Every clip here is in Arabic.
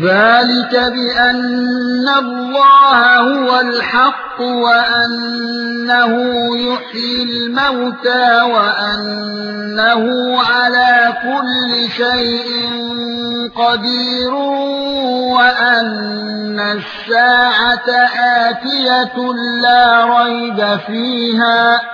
ذلك بأن الله هو الحق وأنه يحيي الموتى وأنه على كل شيء قدير وأن الساعة آتية لا ريب فيها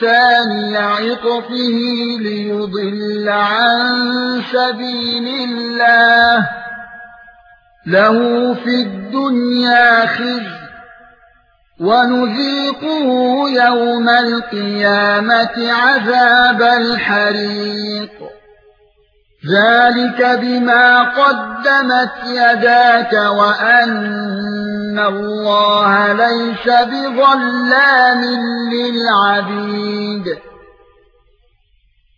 ثاني عطفه ليضل عن سبيل الله. له في الدنيا خزي ونذيقه يوم القيامة عذاب الحريق. ذلك بما قدمت يداك وأن الله ليس بظلام للعبيد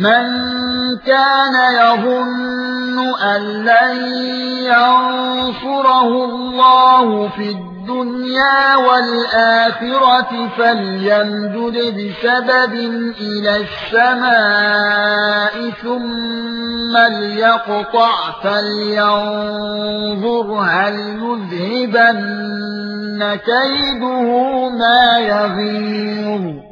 من كان يظن أن لن ينصره الله في الدنيا والآخرة فليمدد بسبب إلى السماء ثم ليقطع فلينظر هل يذهبن كيده ما يغيظ.